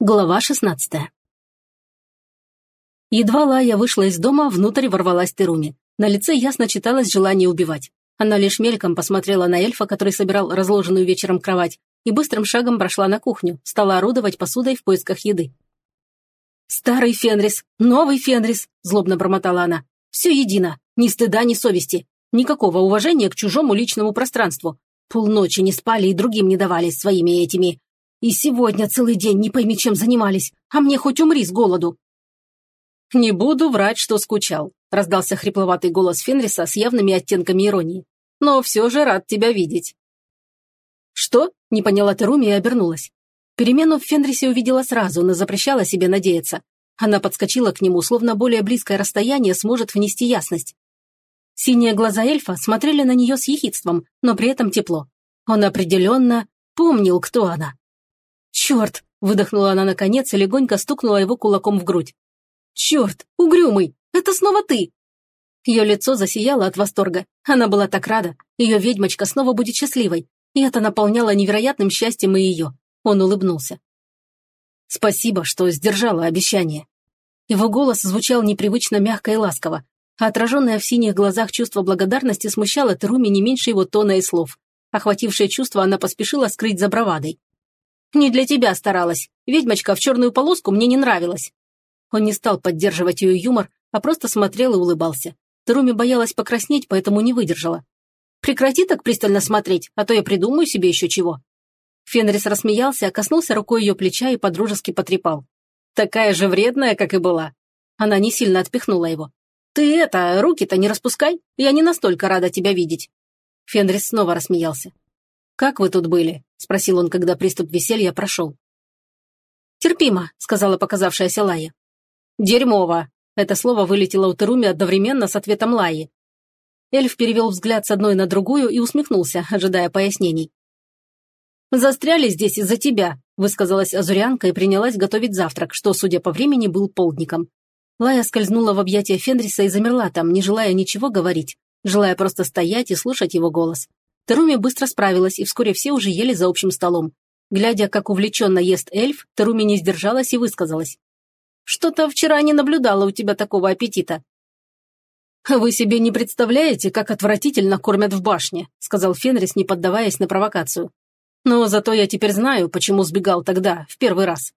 Глава шестнадцатая. Едва Лая вышла из дома, внутрь ворвалась Теруми. На лице ясно читалось желание убивать. Она лишь мельком посмотрела на эльфа, который собирал разложенную вечером кровать, и быстрым шагом прошла на кухню, стала орудовать посудой в поисках еды. «Старый Фенрис, новый Фенрис!» – злобно бормотала она. «Все едино, ни стыда, ни совести, никакого уважения к чужому личному пространству. Полночи не спали и другим не давали своими этими и сегодня целый день не пойми, чем занимались, а мне хоть умри с голоду». «Не буду врать, что скучал», – раздался хрипловатый голос Фенриса с явными оттенками иронии. «Но все же рад тебя видеть». «Что?» – не поняла Теруми и обернулась. Перемену в Фенрисе увидела сразу, но запрещала себе надеяться. Она подскочила к нему, словно более близкое расстояние сможет внести ясность. Синие глаза эльфа смотрели на нее с ехидством, но при этом тепло. Он определенно помнил, кто она. «Черт!» – выдохнула она наконец и легонько стукнула его кулаком в грудь. «Черт! Угрюмый! Это снова ты!» Ее лицо засияло от восторга. Она была так рада. Ее ведьмочка снова будет счастливой. И это наполняло невероятным счастьем и ее. Он улыбнулся. «Спасибо, что сдержала обещание». Его голос звучал непривычно мягко и ласково, а отраженное в синих глазах чувство благодарности смущало Теруми не меньше его тона и слов. Охватившее чувство она поспешила скрыть за бравадой. Не для тебя старалась. Ведьмочка в черную полоску мне не нравилась». Он не стал поддерживать ее юмор, а просто смотрел и улыбался. Теруми боялась покраснеть, поэтому не выдержала. «Прекрати так пристально смотреть, а то я придумаю себе еще чего». Фенрис рассмеялся, коснулся рукой ее плеча и подружески потрепал. «Такая же вредная, как и была». Она не сильно отпихнула его. «Ты это, руки-то не распускай, я не настолько рада тебя видеть». Фенрис снова рассмеялся. «Как вы тут были?» – спросил он, когда приступ веселья прошел. «Терпимо», – сказала показавшаяся Лая. «Дерьмово!» – это слово вылетело у Теруми одновременно с ответом Лаи. Эльф перевел взгляд с одной на другую и усмехнулся, ожидая пояснений. «Застряли здесь из-за тебя», – высказалась Азурянка и принялась готовить завтрак, что, судя по времени, был полдником. Лая скользнула в объятия Фенриса и замерла там, не желая ничего говорить, желая просто стоять и слушать его голос. Теруми быстро справилась, и вскоре все уже ели за общим столом. Глядя, как увлеченно ест эльф, Теруми не сдержалась и высказалась. «Что-то вчера не наблюдала у тебя такого аппетита». «Вы себе не представляете, как отвратительно кормят в башне», сказал Фенрис, не поддаваясь на провокацию. «Но зато я теперь знаю, почему сбегал тогда, в первый раз».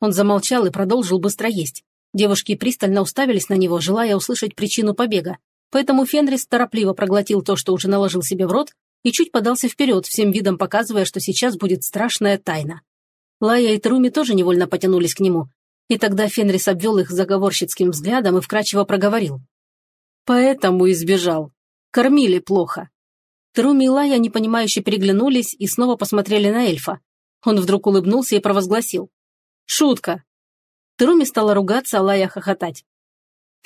Он замолчал и продолжил быстро есть. Девушки пристально уставились на него, желая услышать причину побега. Поэтому Фенрис торопливо проглотил то, что уже наложил себе в рот, и чуть подался вперед, всем видом показывая, что сейчас будет страшная тайна. Лая и Труми тоже невольно потянулись к нему, и тогда Фенрис обвел их заговорщицким взглядом и вкрадчиво проговорил. «Поэтому избежал. Кормили плохо». Труми и Лая непонимающе переглянулись и снова посмотрели на эльфа. Он вдруг улыбнулся и провозгласил. «Шутка!» Труми стала ругаться, а Лая хохотать.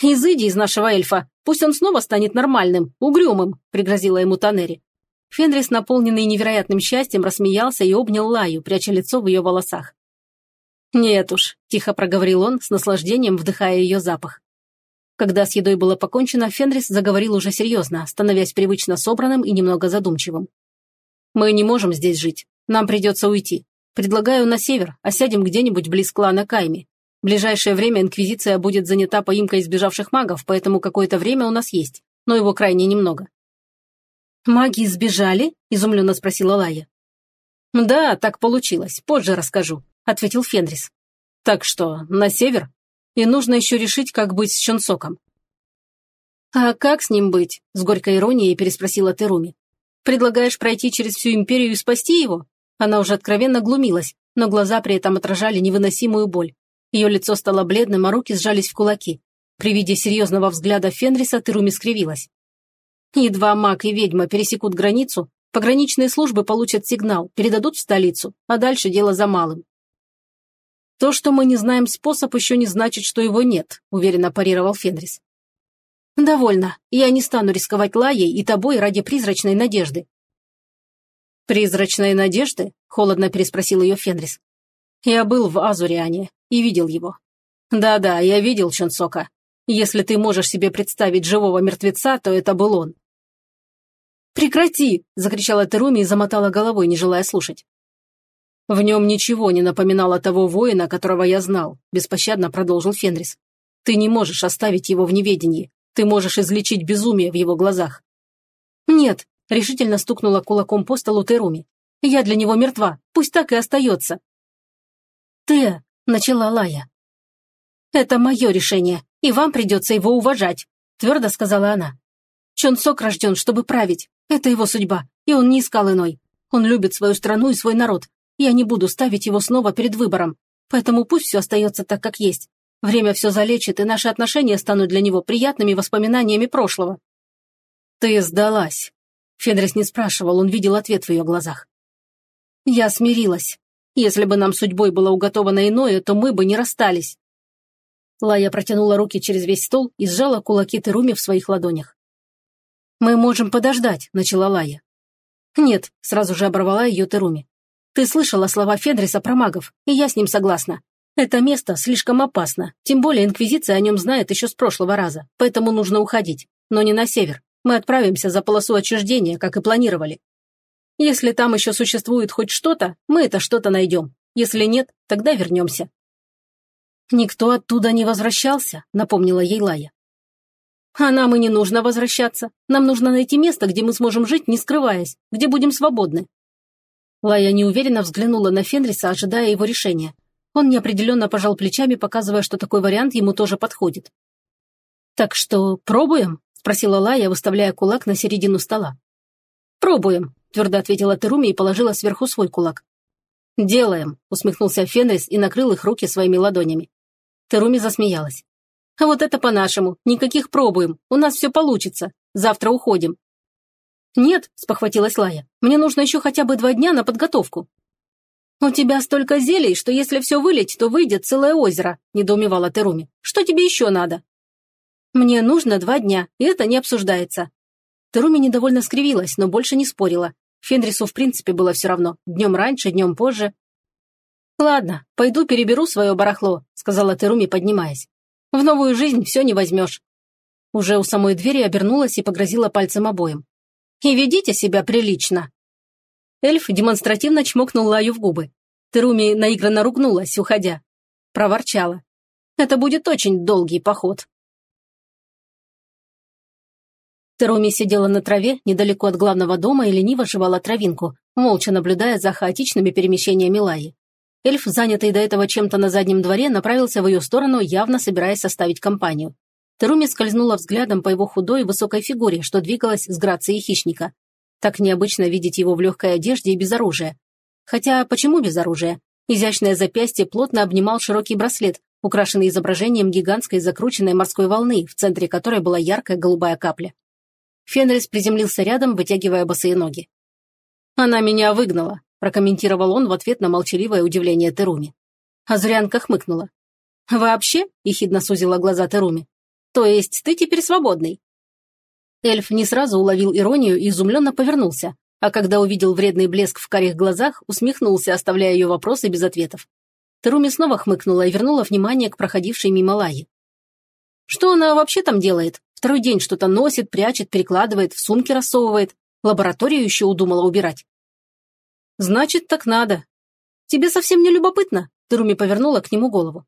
«Изыди из нашего эльфа, пусть он снова станет нормальным, угрюмым», пригрозила ему Танери. Фенрис, наполненный невероятным счастьем, рассмеялся и обнял Лаю, пряча лицо в ее волосах. «Нет уж», – тихо проговорил он, с наслаждением вдыхая ее запах. Когда с едой было покончено, Фенрис заговорил уже серьезно, становясь привычно собранным и немного задумчивым. «Мы не можем здесь жить. Нам придется уйти. Предлагаю на север, а сядем где-нибудь близ клана Кайми. В ближайшее время Инквизиция будет занята поимкой избежавших магов, поэтому какое-то время у нас есть, но его крайне немного. «Маги сбежали?» – изумленно спросила Лая. «Да, так получилось. Позже расскажу», – ответил Фенрис. «Так что, на север? И нужно еще решить, как быть с Чонсоком». «А как с ним быть?» – с горькой иронией переспросила Теруми. «Предлагаешь пройти через всю империю и спасти его?» Она уже откровенно глумилась, но глаза при этом отражали невыносимую боль. Ее лицо стало бледным, а руки сжались в кулаки. При виде серьезного взгляда Фенриса Теруми скривилась. Едва маг и ведьма пересекут границу, пограничные службы получат сигнал, передадут в столицу, а дальше дело за малым. То, что мы не знаем способ, еще не значит, что его нет, уверенно парировал Фенрис. Довольно. Я не стану рисковать Лаей и тобой ради призрачной надежды. Призрачной надежды? Холодно переспросил ее Фенрис. Я был в Азуриане и видел его. Да-да, я видел Чонсока. Если ты можешь себе представить живого мертвеца, то это был он. «Прекрати!» – закричала Теруми и замотала головой, не желая слушать. В нем ничего не напоминало того воина, которого я знал, беспощадно продолжил Фенрис. Ты не можешь оставить его в неведении. Ты можешь излечить безумие в его глазах. Нет, решительно стукнула кулаком по столу Теруми. Я для него мертва, пусть так и остается. Ты, начала Лая. Это мое решение, и вам придется его уважать, твердо сказала она. Чон Сок рожден, чтобы править. Это его судьба, и он не искал иной. Он любит свою страну и свой народ. Я не буду ставить его снова перед выбором. Поэтому пусть все остается так, как есть. Время все залечит, и наши отношения станут для него приятными воспоминаниями прошлого». «Ты сдалась». Федрис не спрашивал, он видел ответ в ее глазах. «Я смирилась. Если бы нам судьбой было уготовано иное, то мы бы не расстались». Лая протянула руки через весь стол и сжала кулаки Теруми в своих ладонях. «Мы можем подождать», — начала Лая. «Нет», — сразу же оборвала ее Теруми. «Ты слышала слова Федриса про магов, и я с ним согласна. Это место слишком опасно, тем более Инквизиция о нем знает еще с прошлого раза, поэтому нужно уходить. Но не на север. Мы отправимся за полосу отчуждения, как и планировали. Если там еще существует хоть что-то, мы это что-то найдем. Если нет, тогда вернемся». «Никто оттуда не возвращался», — напомнила ей Лая. «А нам и не нужно возвращаться. Нам нужно найти место, где мы сможем жить, не скрываясь, где будем свободны». Лая неуверенно взглянула на Фенриса, ожидая его решения. Он неопределенно пожал плечами, показывая, что такой вариант ему тоже подходит. «Так что, пробуем?» – спросила Лая, выставляя кулак на середину стола. «Пробуем», – твердо ответила Теруми и положила сверху свой кулак. «Делаем», – усмехнулся Фенрис и накрыл их руки своими ладонями. Теруми засмеялась. «А вот это по-нашему. Никаких пробуем. У нас все получится. Завтра уходим». «Нет», – спохватилась Лая. «Мне нужно еще хотя бы два дня на подготовку». «У тебя столько зелий, что если все вылить, то выйдет целое озеро», – недоумевала Теруми. «Что тебе еще надо?» «Мне нужно два дня, и это не обсуждается». Теруми недовольно скривилась, но больше не спорила. Фенрису в принципе было все равно. Днем раньше, днем позже. «Ладно, пойду переберу свое барахло», – сказала Теруми, поднимаясь. «В новую жизнь все не возьмешь». Уже у самой двери обернулась и погрозила пальцем обоим. «И ведите себя прилично». Эльф демонстративно чмокнул Лаю в губы. Теруми наигранно ругнулась, уходя. Проворчала. «Это будет очень долгий поход». Теруми сидела на траве недалеко от главного дома и лениво жевала травинку, молча наблюдая за хаотичными перемещениями Лаи. Эльф, занятый до этого чем-то на заднем дворе, направился в ее сторону, явно собираясь составить компанию. Теруми скользнула взглядом по его худой и высокой фигуре, что двигалась с грацией хищника. Так необычно видеть его в легкой одежде и без оружия. Хотя почему без оружия? Изящное запястье плотно обнимал широкий браслет, украшенный изображением гигантской закрученной морской волны, в центре которой была яркая голубая капля. Фенрис приземлился рядом, вытягивая босые ноги. «Она меня выгнала», – прокомментировал он в ответ на молчаливое удивление Теруми. Азрянка хмыкнула. «Вообще?» – ехидно сузила глаза Теруми. «То есть ты теперь свободный?» Эльф не сразу уловил иронию и изумленно повернулся, а когда увидел вредный блеск в карих глазах, усмехнулся, оставляя ее вопросы без ответов. Теруми снова хмыкнула и вернула внимание к проходившей мимо Лаи. «Что она вообще там делает? Второй день что-то носит, прячет, перекладывает, в сумки рассовывает. Лабораторию еще удумала убирать». «Значит, так надо. Тебе совсем не любопытно?» Теруми повернула к нему голову.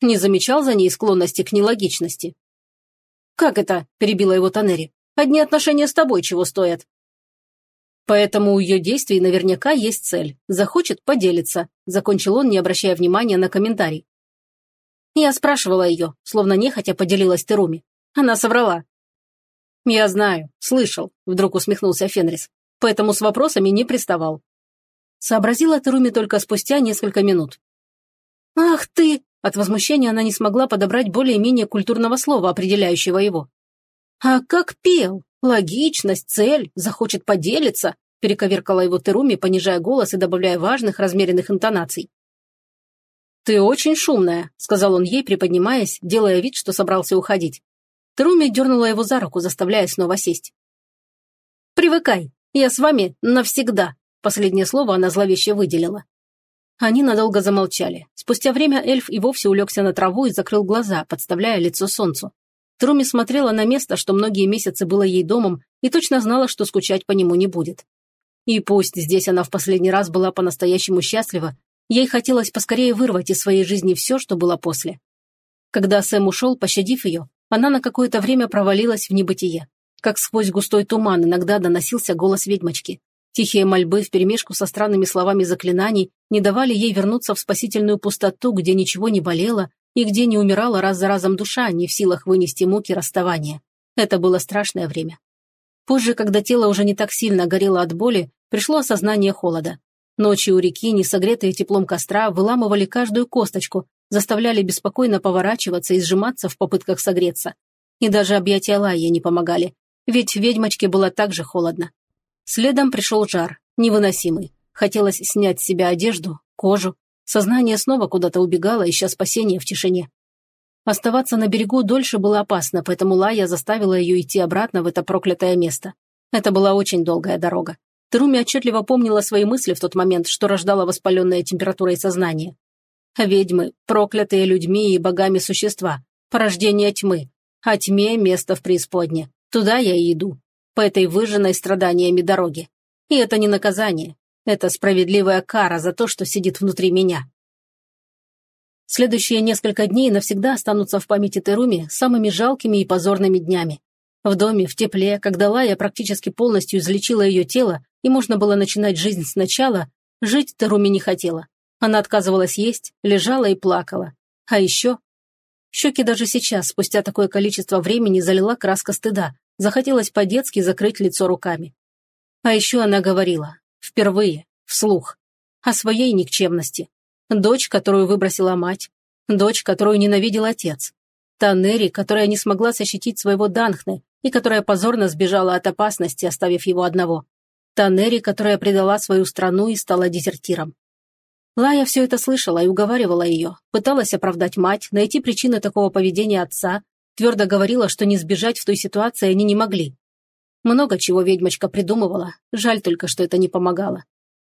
Не замечал за ней склонности к нелогичности. «Как это?» – перебила его Танери. «Одни отношения с тобой чего стоят?» Поэтому у ее действий наверняка есть цель. Захочет – поделиться. Закончил он, не обращая внимания на комментарий. Я спрашивала ее, словно нехотя поделилась Теруми. Она соврала. «Я знаю, слышал», – вдруг усмехнулся Фенрис. «Поэтому с вопросами не приставал». Сообразила Теруми только спустя несколько минут. «Ах ты!» От возмущения она не смогла подобрать более-менее культурного слова, определяющего его. «А как пел? Логичность, цель, захочет поделиться», перековеркала его Теруми, понижая голос и добавляя важных, размеренных интонаций. «Ты очень шумная», — сказал он ей, приподнимаясь, делая вид, что собрался уходить. Теруми дернула его за руку, заставляя снова сесть. «Привыкай, я с вами навсегда», — последнее слово она зловеще выделила. Они надолго замолчали. Спустя время эльф и вовсе улегся на траву и закрыл глаза, подставляя лицо солнцу. Труми смотрела на место, что многие месяцы было ей домом, и точно знала, что скучать по нему не будет. И пусть здесь она в последний раз была по-настоящему счастлива, ей хотелось поскорее вырвать из своей жизни все, что было после. Когда Сэм ушел, пощадив ее, она на какое-то время провалилась в небытие. Как сквозь густой туман иногда доносился голос ведьмочки. Тихие мольбы вперемешку со странными словами заклинаний не давали ей вернуться в спасительную пустоту, где ничего не болело и где не умирала раз за разом душа, не в силах вынести муки расставания. Это было страшное время. Позже, когда тело уже не так сильно горело от боли, пришло осознание холода. Ночи у реки, не согретые теплом костра, выламывали каждую косточку, заставляли беспокойно поворачиваться и сжиматься в попытках согреться. И даже объятия Лайи не помогали, ведь ведьмочке было так же холодно. Следом пришел жар, невыносимый. Хотелось снять с себя одежду, кожу. Сознание снова куда-то убегало, ища спасения в тишине. Оставаться на берегу дольше было опасно, поэтому Лая заставила ее идти обратно в это проклятое место. Это была очень долгая дорога. Теруми отчетливо помнила свои мысли в тот момент, что рождала воспаленная температурой сознание. Ведьмы, проклятые людьми и богами существа, порождение тьмы, а тьме место в преисподне. Туда я и иду по этой выжженной страданиями дороге. И это не наказание. Это справедливая кара за то, что сидит внутри меня. Следующие несколько дней навсегда останутся в памяти Теруми самыми жалкими и позорными днями. В доме, в тепле, когда Лая практически полностью излечила ее тело и можно было начинать жизнь сначала, жить Теруми не хотела. Она отказывалась есть, лежала и плакала. А еще... Щеки даже сейчас, спустя такое количество времени, залила краска стыда, Захотелось по-детски закрыть лицо руками. А еще она говорила, впервые, вслух, о своей никчемности. Дочь, которую выбросила мать. Дочь, которую ненавидел отец. Та Нери, которая не смогла защитить своего Данхны и которая позорно сбежала от опасности, оставив его одного. Та Нери, которая предала свою страну и стала дезертиром. Лая все это слышала и уговаривала ее, пыталась оправдать мать, найти причины такого поведения отца, Твердо говорила, что не сбежать в той ситуации они не могли. Много чего ведьмочка придумывала, жаль только, что это не помогало.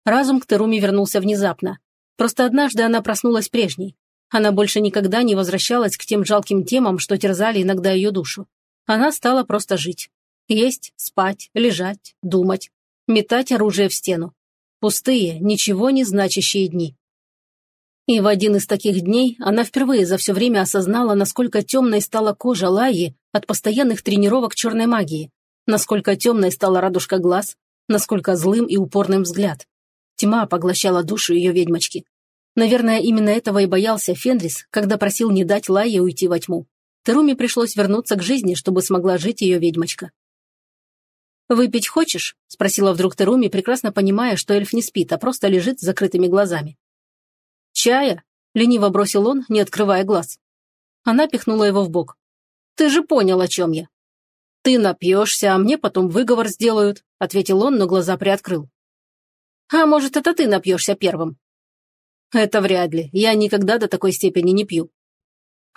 Разум к Теруми вернулся внезапно. Просто однажды она проснулась прежней. Она больше никогда не возвращалась к тем жалким темам, что терзали иногда ее душу. Она стала просто жить. Есть, спать, лежать, думать, метать оружие в стену. Пустые, ничего не значащие дни. И в один из таких дней она впервые за все время осознала, насколько темной стала кожа Лаи от постоянных тренировок черной магии, насколько темной стала радужка глаз, насколько злым и упорным взгляд. Тьма поглощала душу ее ведьмочки. Наверное, именно этого и боялся Фенрис, когда просил не дать Лае уйти во тьму. Теруме пришлось вернуться к жизни, чтобы смогла жить ее ведьмочка. «Выпить хочешь?» – спросила вдруг Теруми, прекрасно понимая, что эльф не спит, а просто лежит с закрытыми глазами. «Чая?» – лениво бросил он, не открывая глаз. Она пихнула его в бок. «Ты же понял, о чем я». «Ты напьешься, а мне потом выговор сделают», – ответил он, но глаза приоткрыл. «А может, это ты напьешься первым?» «Это вряд ли. Я никогда до такой степени не пью».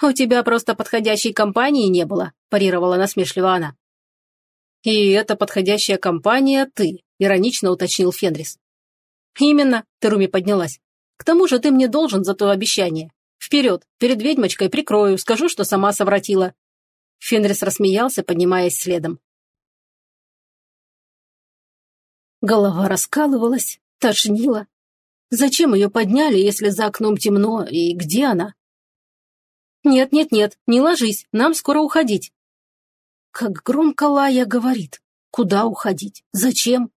«У тебя просто подходящей компании не было», – парировала насмешливо она. «И эта подходящая компания ты», – иронично уточнил Фенрис. «Именно», – Теруми поднялась. К тому же ты мне должен за то обещание. Вперед, перед ведьмочкой прикрою, скажу, что сама совратила». Фенрис рассмеялся, поднимаясь следом. Голова раскалывалась, тошнила. Зачем ее подняли, если за окном темно, и где она? «Нет-нет-нет, не ложись, нам скоро уходить». Как громко Лая говорит. Куда уходить? Зачем?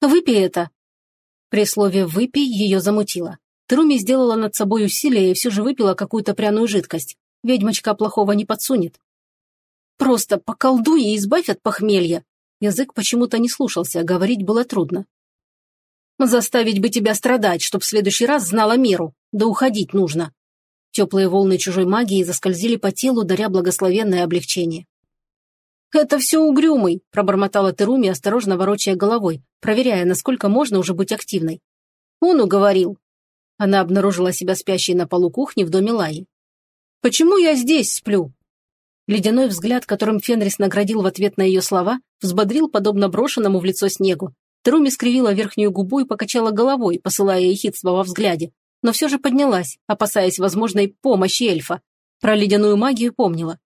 Выпей это. При слове «выпей» ее замутило. Труми сделала над собой усилие и все же выпила какую-то пряную жидкость. Ведьмочка плохого не подсунет. «Просто поколдуй и избавь от похмелья!» Язык почему-то не слушался, а говорить было трудно. «Заставить бы тебя страдать, чтоб в следующий раз знала меру. Да уходить нужно!» Теплые волны чужой магии заскользили по телу, даря благословенное облегчение. «Это все угрюмый», – пробормотала Теруми, осторожно ворочая головой, проверяя, насколько можно уже быть активной. «Он уговорил. Она обнаружила себя спящей на полу кухни в доме Лаи. «Почему я здесь сплю?» Ледяной взгляд, которым Фенрис наградил в ответ на ее слова, взбодрил подобно брошенному в лицо снегу. Труми скривила верхнюю губу и покачала головой, посылая ехидство во взгляде, но все же поднялась, опасаясь возможной помощи эльфа. Про ледяную магию помнила.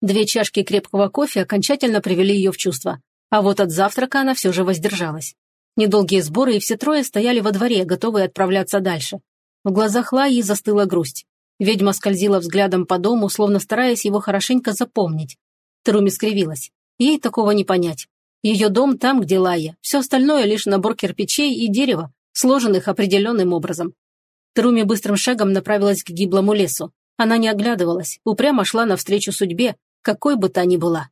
Две чашки крепкого кофе окончательно привели ее в чувство, а вот от завтрака она все же воздержалась. Недолгие сборы, и все трое стояли во дворе, готовые отправляться дальше. В глазах Лаи застыла грусть. Ведьма скользила взглядом по дому, словно стараясь его хорошенько запомнить. Теруми скривилась. Ей такого не понять. Ее дом там, где Лая, все остальное лишь набор кирпичей и дерева, сложенных определенным образом. Теруми быстрым шагом направилась к гиблому лесу. Она не оглядывалась, упрямо шла навстречу судьбе, какой бы та ни была.